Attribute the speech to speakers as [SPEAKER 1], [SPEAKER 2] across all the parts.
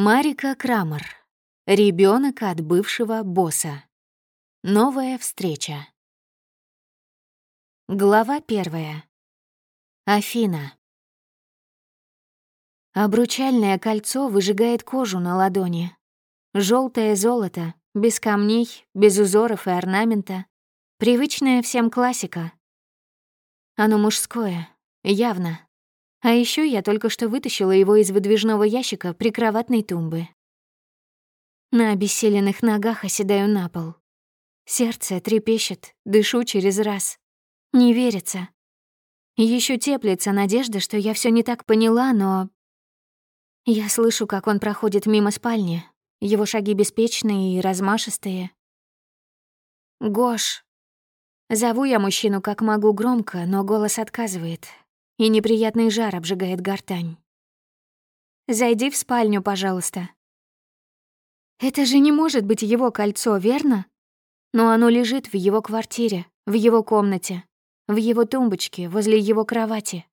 [SPEAKER 1] Марика Крамер. Ребенок от бывшего босса. Новая встреча. Глава первая. Афина. Обручальное кольцо выжигает кожу на ладони. Желтое золото, без камней, без узоров и орнамента. Привычная всем классика. Оно мужское, явно. А еще я только что вытащила его из выдвижного ящика прикроватной тумбы. На обессиленных ногах оседаю на пол. Сердце трепещет, дышу через раз. Не верится. Еще теплится надежда, что я все не так поняла, но... Я слышу, как он проходит мимо спальни. Его шаги беспечные и размашистые. «Гош!» Зову я мужчину как могу громко, но голос отказывает, и неприятный жар обжигает гортань. «Зайди в спальню, пожалуйста». Это же не может быть его кольцо, верно? Но оно лежит в его квартире, в его комнате, в его тумбочке, возле его кровати.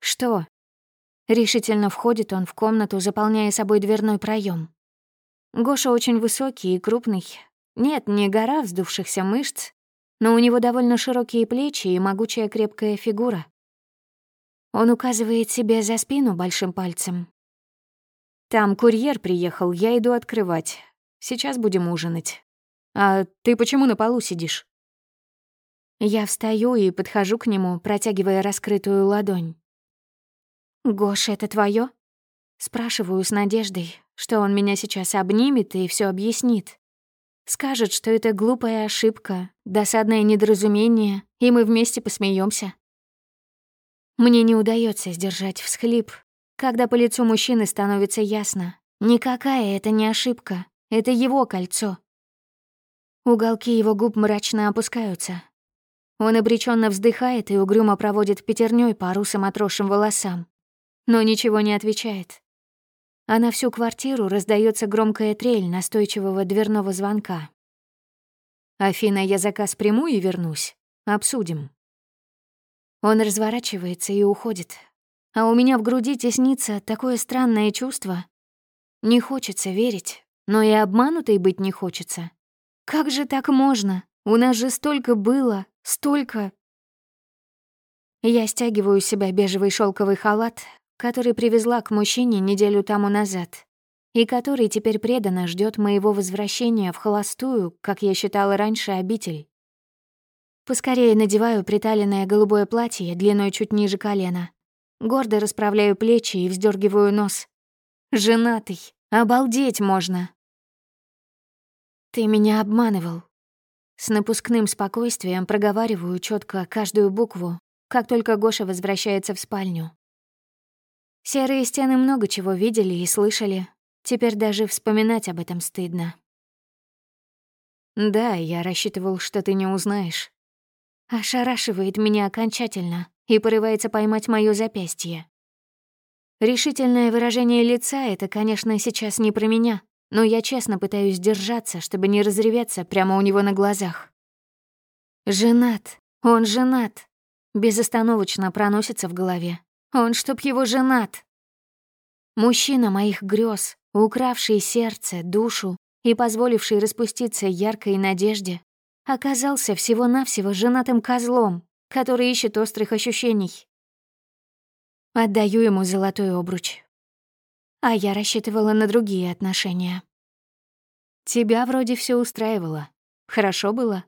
[SPEAKER 1] Что? Решительно входит он в комнату, заполняя собой дверной проем. Гоша очень высокий и крупный. Нет, не гора вздувшихся мышц, но у него довольно широкие плечи и могучая крепкая фигура. Он указывает себе за спину большим пальцем. «Там курьер приехал, я иду открывать. Сейчас будем ужинать. А ты почему на полу сидишь?» Я встаю и подхожу к нему, протягивая раскрытую ладонь. «Гош, это твоё?» Спрашиваю с надеждой, что он меня сейчас обнимет и все объяснит. Скажет, что это глупая ошибка, досадное недоразумение, и мы вместе посмеемся. Мне не удается сдержать всхлип, когда по лицу мужчины становится ясно. Никакая это не ошибка, это его кольцо. Уголки его губ мрачно опускаются. Он обреченно вздыхает и угрюмо проводит пятерней по русым отросшим волосам, но ничего не отвечает. А на всю квартиру раздается громкая трель настойчивого дверного звонка. «Афина, я заказ приму и вернусь. Обсудим». Он разворачивается и уходит. А у меня в груди теснится такое странное чувство. Не хочется верить, но и обманутой быть не хочется. Как же так можно? У нас же столько было, столько... Я стягиваю с себя бежевый шелковый халат, который привезла к мужчине неделю тому назад, и который теперь преданно ждет моего возвращения в холостую, как я считала раньше, обитель. Поскорее надеваю приталенное голубое платье длиной чуть ниже колена. Гордо расправляю плечи и вздергиваю нос. Женатый. Обалдеть можно. Ты меня обманывал. С напускным спокойствием проговариваю четко каждую букву, как только Гоша возвращается в спальню. Серые стены много чего видели и слышали. Теперь даже вспоминать об этом стыдно. Да, я рассчитывал, что ты не узнаешь ошарашивает меня окончательно и порывается поймать моё запястье. Решительное выражение лица — это, конечно, сейчас не про меня, но я честно пытаюсь держаться, чтобы не разреветься прямо у него на глазах. Женат, он женат. Безостановочно проносится в голове. Он чтоб его женат. Мужчина моих грез, укравший сердце, душу и позволивший распуститься яркой надежде, оказался всего-навсего женатым козлом, который ищет острых ощущений. Отдаю ему золотой обруч. А я рассчитывала на другие отношения. Тебя вроде все устраивало. Хорошо было?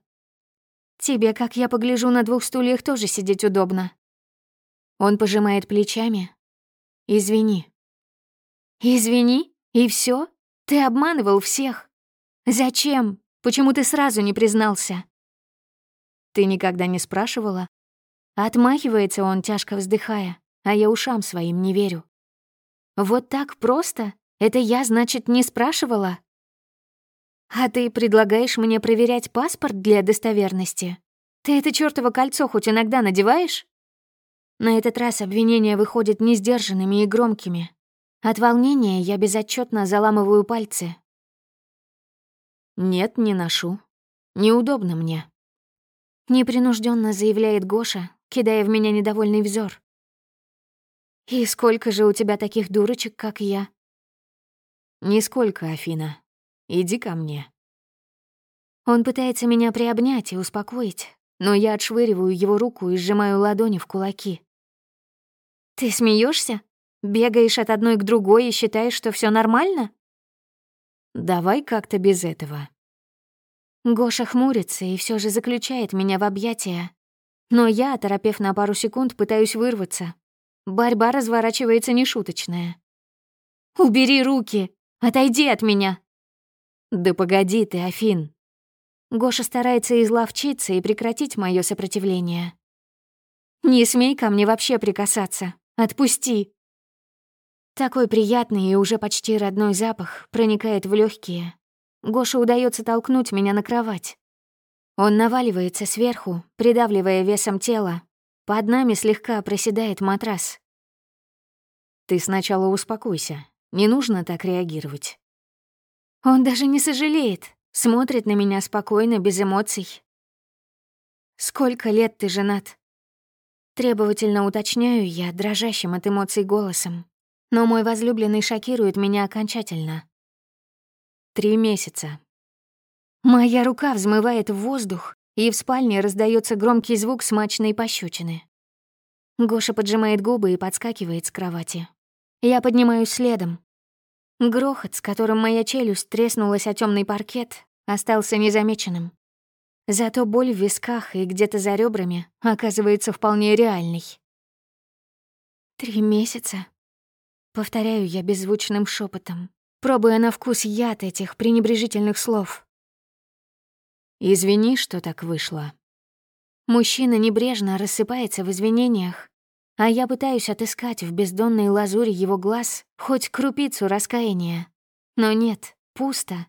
[SPEAKER 1] Тебе, как я погляжу, на двух стульях тоже сидеть удобно. Он пожимает плечами. Извини. Извини? И все? Ты обманывал всех. Зачем? Почему ты сразу не признался?» «Ты никогда не спрашивала?» Отмахивается он, тяжко вздыхая, а я ушам своим не верю. «Вот так просто? Это я, значит, не спрашивала?» «А ты предлагаешь мне проверять паспорт для достоверности? Ты это чёртово кольцо хоть иногда надеваешь?» На этот раз обвинения выходят несдержанными и громкими. От волнения я безотчетно заламываю пальцы, «Нет, не ношу. Неудобно мне». Непринужденно заявляет Гоша, кидая в меня недовольный взор. «И сколько же у тебя таких дурочек, как я?»
[SPEAKER 2] Нисколько, Афина. Иди ко мне».
[SPEAKER 1] Он пытается меня приобнять и успокоить, но я отшвыриваю его руку и сжимаю ладони в кулаки. «Ты смеешься? Бегаешь от одной к другой и считаешь, что все нормально?»
[SPEAKER 2] «Давай как-то без этого».
[SPEAKER 1] Гоша хмурится и все же заключает меня в объятия. Но я, оторопев на пару секунд, пытаюсь вырваться. Борьба разворачивается нешуточная. «Убери руки! Отойди от меня!»
[SPEAKER 2] «Да погоди ты, Афин!»
[SPEAKER 1] Гоша старается изловчиться и прекратить мое сопротивление. «Не смей ко мне вообще прикасаться. Отпусти!» Такой приятный и уже почти родной запах проникает в легкие. Гоша удается толкнуть меня на кровать. Он наваливается сверху, придавливая весом тела. Под нами слегка проседает матрас.
[SPEAKER 2] «Ты сначала успокойся. Не нужно так реагировать».
[SPEAKER 1] Он даже не сожалеет, смотрит на меня спокойно, без эмоций. «Сколько лет ты женат?» Требовательно уточняю я, дрожащим от эмоций голосом. Но мой возлюбленный шокирует меня окончательно.
[SPEAKER 2] Три месяца.
[SPEAKER 1] Моя рука взмывает в воздух, и в спальне раздается громкий звук смачной пощечины. Гоша поджимает губы и подскакивает с кровати. Я поднимаюсь следом. Грохот, с которым моя челюсть треснулась о темный паркет, остался незамеченным. Зато боль в висках и где-то за ребрами оказывается вполне реальной. Три месяца. Повторяю я беззвучным шепотом, пробуя на вкус яд этих пренебрежительных слов.
[SPEAKER 2] «Извини, что так вышло».
[SPEAKER 1] Мужчина небрежно рассыпается в извинениях, а я пытаюсь отыскать в бездонной лазуре его глаз хоть крупицу раскаяния. Но нет, пусто.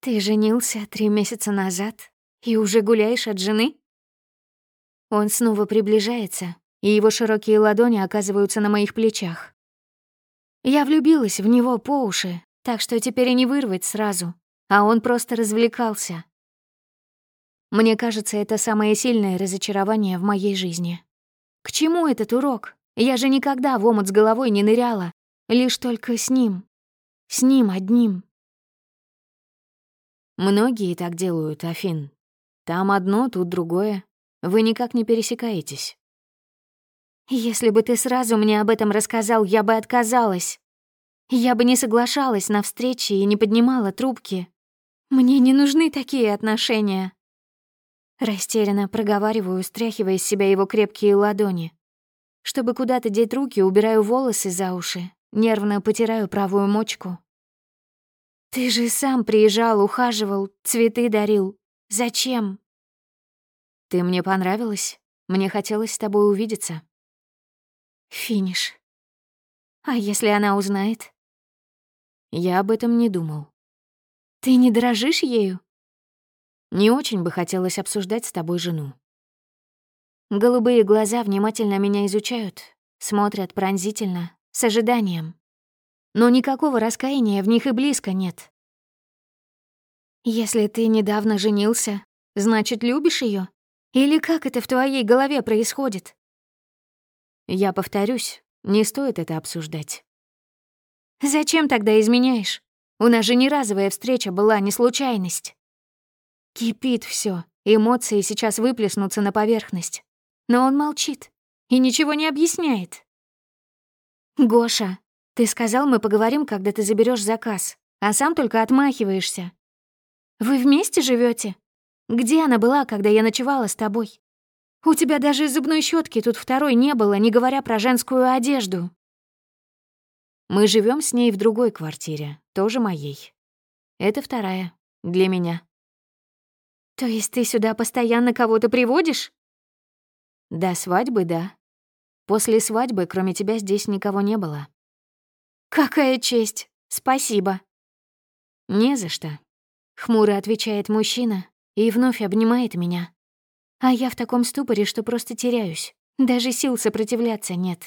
[SPEAKER 1] «Ты женился три месяца назад и уже гуляешь от жены?» Он снова приближается, и его широкие ладони оказываются на моих плечах. Я влюбилась в него по уши, так что теперь и не вырвать сразу, а он просто развлекался. Мне кажется, это самое сильное разочарование в моей жизни. К чему этот урок? Я же никогда в омут с головой не ныряла, лишь только с ним. С ним одним.
[SPEAKER 2] Многие так делают, Афин. Там одно, тут другое. Вы никак не пересекаетесь.
[SPEAKER 1] Если бы ты сразу мне об этом рассказал, я бы отказалась. Я бы не соглашалась на встречи и не поднимала трубки. Мне не нужны такие отношения. Растерянно проговариваю, стряхивая из себя его крепкие ладони. Чтобы куда-то деть руки, убираю волосы за уши, нервно потираю правую мочку. «Ты же сам приезжал, ухаживал, цветы дарил. Зачем?»
[SPEAKER 2] «Ты мне понравилась. Мне хотелось с тобой увидеться».
[SPEAKER 1] Финиш. «А если она узнает?»
[SPEAKER 2] Я об этом не думал.
[SPEAKER 1] «Ты не дорожишь ею?»
[SPEAKER 2] Не очень бы хотелось обсуждать с тобой жену.
[SPEAKER 1] Голубые глаза внимательно меня изучают, смотрят пронзительно, с ожиданием но никакого раскаяния в них и близко нет. Если ты недавно женился, значит, любишь ее? Или как это в твоей голове происходит?
[SPEAKER 2] Я повторюсь, не стоит это обсуждать.
[SPEAKER 1] Зачем тогда изменяешь? У нас же не разовая встреча была, не случайность. Кипит все, эмоции сейчас выплеснутся на поверхность. Но он молчит и ничего не объясняет. «Гоша, ты сказал, мы поговорим, когда ты заберешь заказ, а сам только отмахиваешься. Вы вместе живете? Где она была, когда я ночевала с тобой? У тебя даже зубной щетки тут второй не было, не говоря про женскую одежду.
[SPEAKER 2] Мы живем с ней в другой квартире, тоже моей. Это вторая, для меня.
[SPEAKER 1] То есть ты сюда постоянно кого-то приводишь?
[SPEAKER 2] До свадьбы, да. После свадьбы, кроме тебя, здесь никого не было.
[SPEAKER 1] «Какая честь! Спасибо!»
[SPEAKER 2] «Не за что», — хмуро отвечает мужчина и вновь обнимает меня.
[SPEAKER 1] А я в таком ступоре, что просто теряюсь. Даже сил сопротивляться нет.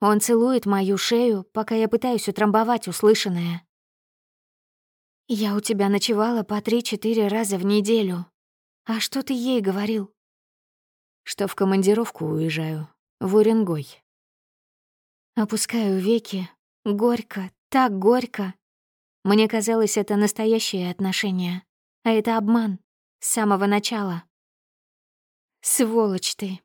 [SPEAKER 1] Он целует мою шею, пока я пытаюсь утрамбовать услышанное. «Я у тебя ночевала по три-четыре раза в неделю. А что ты ей говорил?»
[SPEAKER 2] «Что в командировку уезжаю, в Уренгой».
[SPEAKER 1] Опускаю веки, Горько, так горько. Мне казалось, это настоящее отношение, а это обман с самого начала. Сволочь ты.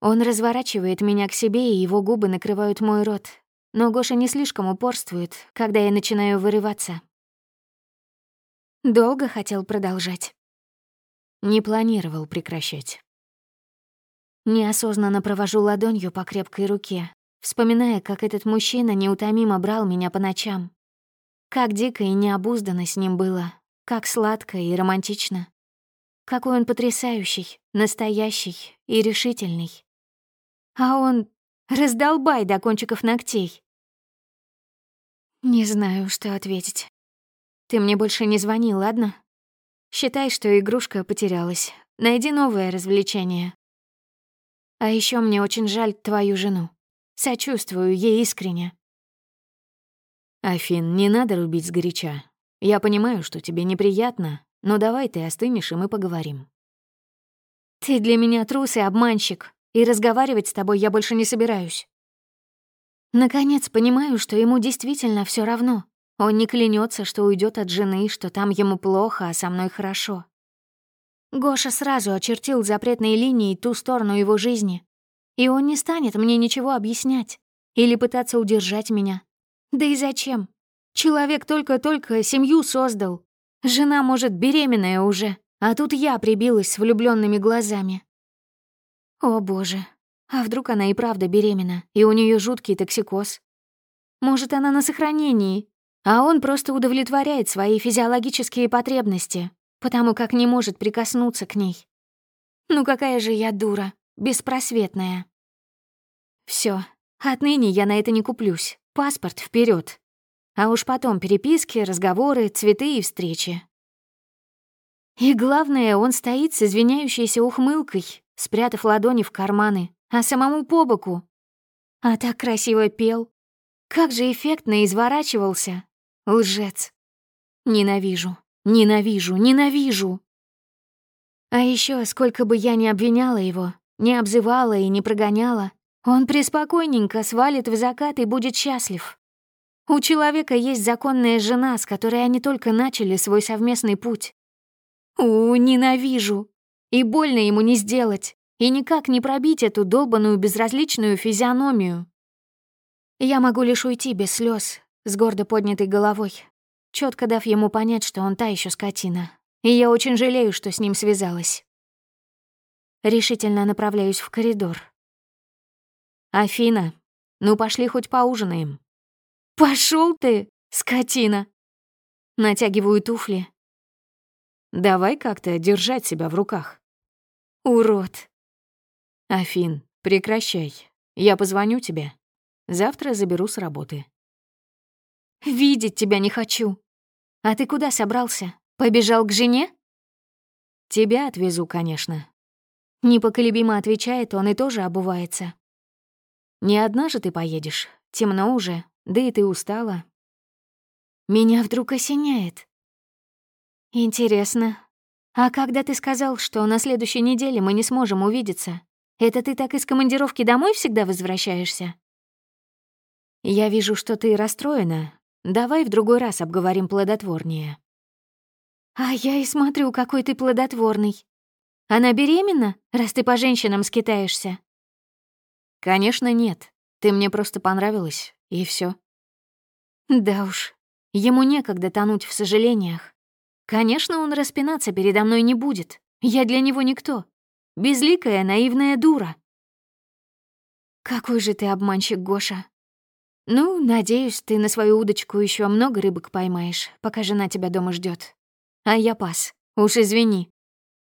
[SPEAKER 1] Он разворачивает меня к себе, и его губы накрывают мой рот. Но Гоша не слишком упорствует, когда я начинаю вырываться. Долго хотел продолжать.
[SPEAKER 2] Не планировал прекращать.
[SPEAKER 1] Неосознанно провожу ладонью по крепкой руке, вспоминая, как этот мужчина неутомимо брал меня по ночам. Как дико и необузданно с ним было, как сладко и романтично. Какой он потрясающий, настоящий и решительный. А он раздолбай до кончиков ногтей. Не знаю, что ответить. Ты мне больше не звони, ладно? Считай, что игрушка потерялась. Найди новое развлечение. А еще мне очень жаль твою жену. Сочувствую ей искренне.
[SPEAKER 2] Афин, не надо рубить сгоряча. Я понимаю, что тебе неприятно, но давай ты остынешь, и мы поговорим.
[SPEAKER 1] Ты для меня трус и обманщик, и разговаривать с тобой я больше не собираюсь. Наконец понимаю, что ему действительно все равно. Он не клянется, что уйдет от жены, что там ему плохо, а со мной хорошо. Гоша сразу очертил запретной линией ту сторону его жизни. И он не станет мне ничего объяснять или пытаться удержать меня. Да и зачем? Человек только-только семью создал. Жена, может, беременная уже, а тут я прибилась с влюбленными глазами. О боже, а вдруг она и правда беременна, и у нее жуткий токсикоз? Может, она на сохранении, а он просто удовлетворяет свои физиологические потребности, потому как не может прикоснуться к ней. Ну какая же я дура, беспросветная. Все, отныне я на это не куплюсь. Паспорт вперед. А уж потом переписки, разговоры, цветы и встречи. И главное, он стоит с извиняющейся ухмылкой, спрятав ладони в карманы, а самому по боку. А так красиво пел. Как же эффектно изворачивался. Лжец. Ненавижу. Ненавижу, ненавижу. А еще, сколько бы я ни обвиняла его, не обзывала и не прогоняла, он преспокойненько свалит в закат и будет счастлив. У человека есть законная жена, с которой они только начали свой совместный путь. У, ненавижу. И больно ему не сделать, и никак не пробить эту долбанную безразличную физиономию. Я могу лишь уйти без слез, с гордо поднятой головой, четко дав ему понять, что он та еще скотина. И я очень жалею, что с ним связалась. Решительно направляюсь в коридор. «Афина, ну пошли хоть поужинаем». Пошел ты, скотина!» Натягиваю туфли.
[SPEAKER 2] «Давай как-то держать себя в руках».
[SPEAKER 1] «Урод!»
[SPEAKER 2] «Афин, прекращай. Я позвоню тебе. Завтра заберу с работы».
[SPEAKER 1] «Видеть тебя не хочу. А ты куда собрался? Побежал к жене?»
[SPEAKER 2] «Тебя отвезу, конечно».
[SPEAKER 1] Непоколебимо отвечает он и тоже обувается.
[SPEAKER 2] «Не одна же ты поедешь. Темно уже, да и ты устала».
[SPEAKER 1] Меня вдруг осеняет. «Интересно, а когда ты сказал, что на следующей неделе мы не сможем увидеться, это ты так из командировки домой всегда возвращаешься?»
[SPEAKER 2] «Я вижу, что ты расстроена, Давай в другой раз обговорим плодотворнее.
[SPEAKER 1] А я и смотрю, какой ты плодотворный. Она беременна, раз ты по женщинам скитаешься?
[SPEAKER 2] Конечно, нет. Ты мне просто понравилась, и все.
[SPEAKER 1] Да уж, ему некогда тонуть в сожалениях. Конечно, он распинаться передо мной не будет. Я для него никто. Безликая, наивная дура. Какой же ты обманщик, Гоша. «Ну, надеюсь, ты на свою удочку еще много рыбок поймаешь, пока жена тебя дома ждет. А я пас. Уж извини.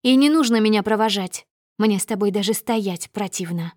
[SPEAKER 1] И не нужно меня провожать. Мне с тобой даже стоять противно».